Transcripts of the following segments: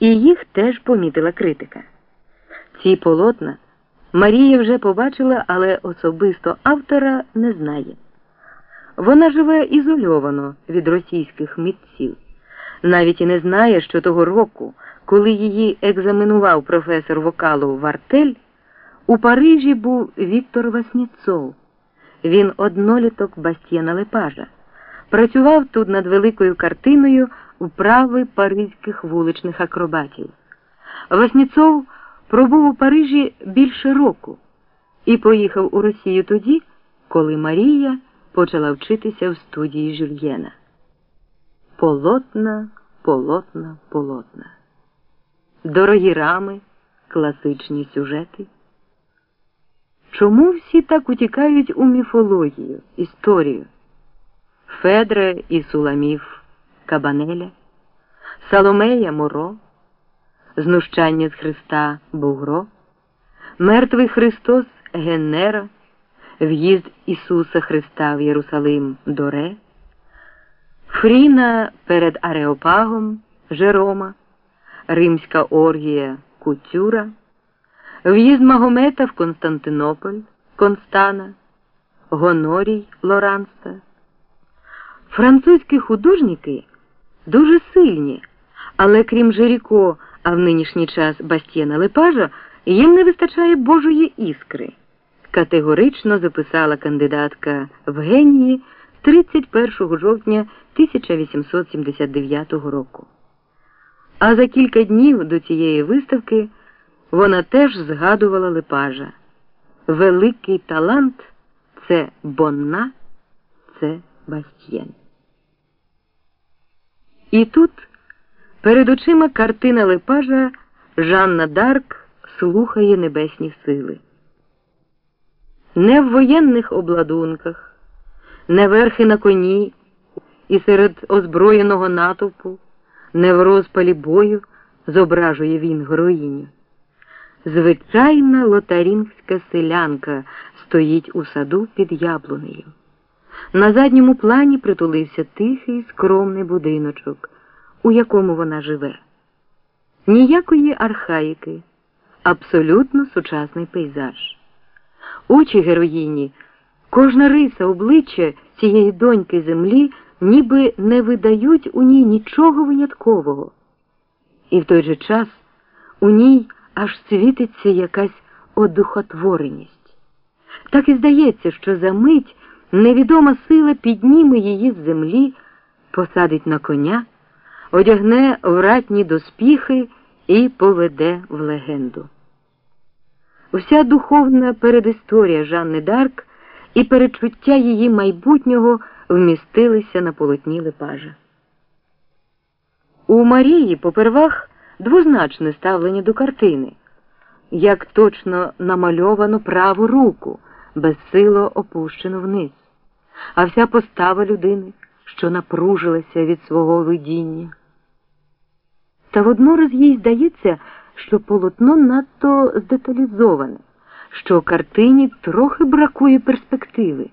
і їх теж помітила критика. Ці полотна Марія вже побачила, але особисто автора не знає. Вона живе ізольовано від російських митців, навіть і не знає, що того року, коли її екзаменував професор вокалу Вартель, у Парижі був Віктор Васніцов. Він одноліток Бастіна Лепажа. Працював тут над великою картиною вправи паризьких вуличних акробатів. Васніцов пробув у Парижі більше року і поїхав у Росію тоді, коли Марія почала вчитися в студії Жюльєна. Полотна, полотна, полотна. Дорогі рами, класичні сюжети. Чому всі так утікають у міфологію, історію? Федре і Суламів Кабанеля, Саломея Моро, Знущання з Христа Бугро, Мертвий Христос Геннера, В'їзд Ісуса Христа в Єрусалим Доре, Фріна перед Ареопагом Жерома, Римська оргія Кутюра, В'їзд Магомета в Константинополь Констана, Гонорій Лоранста. Французькі художники дуже сильні, але крім Жеріко, а в нинішній час Бастіна Лепажа, їм не вистачає Божої іскри. Категорично записала кандидатка в генії 31 жовтня 1879 року. А за кілька днів до цієї виставки вона теж згадувала Лепажа. Великий талант це Бонна, це Бастьєн. І тут перед очима картина Лепажа Жанна Дарк слухає небесні сили. Не в воєнних обладунках, не верхи на коні і серед озброєного натовпу, не в розпалі бою зображує він героїню. Звичайна лотарінська селянка стоїть у саду під яблунею. На задньому плані притулився тихий, скромний будиночок, у якому вона живе. Ніякої архаїки, абсолютно сучасний пейзаж. Очі героїні, кожна риса обличчя цієї доньки землі ніби не видають у ній нічого виняткового. І в той же час у ній аж світиться якась одухотвореність. Так і здається, що за мить невідома сила підніме її з землі, посадить на коня, одягне в доспіхи і поведе в легенду. Уся духовна передісторія Жанни Дарк і перечуття її майбутнього вмістилися на полотні Лепажа. У Марії попервах двозначне ставлення до картини, як точно намальовано праву руку, безсило опущено вниз, а вся постава людини, що напружилася від свого видіння. Та воднораз їй здається, що полотно надто здеталізоване, що картині трохи бракує перспективи.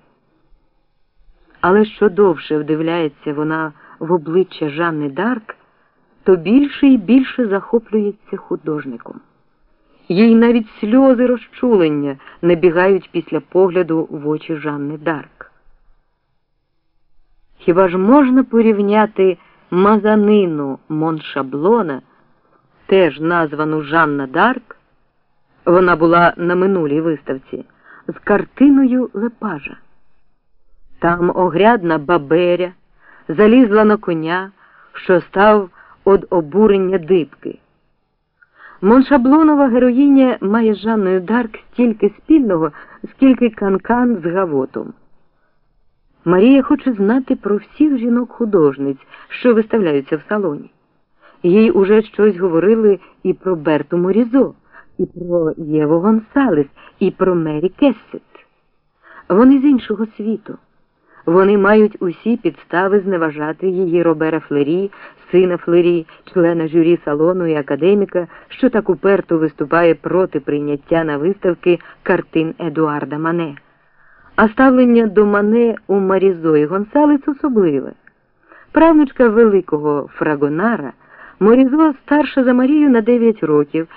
Але що довше вдивляється вона в обличчя Жанни Дарк, то більше і більше захоплюється художником. Їй навіть сльози розчулення набігають після погляду в очі Жанни Дарк. Хіба ж можна порівняти мазанину Моншаблона, теж названу Жанна Дарк, вона була на минулій виставці, з картиною Лепажа? Там огрядна бабера залізла на коня, що став од обурення дибки. Моншаблонова героїня має з Жанною Дарк стільки спільного, скільки канкан з гавотом. Марія хоче знати про всіх жінок-художниць, що виставляються в салоні. Їй уже щось говорили і про Берту Морізо, і про Єву Гонсалес, і про Мері Кессет. Вони з іншого світу. Вони мають усі підстави зневажати її Робера Флері, сина Флері, члена журі салону і академіка, що так уперто виступає проти прийняття на виставки картин Едуарда Мане. А ставлення до Мане у Марізої Гонсалес особливе. Правнучка великого Фрагонара Морізо старша за Марію на 9 років.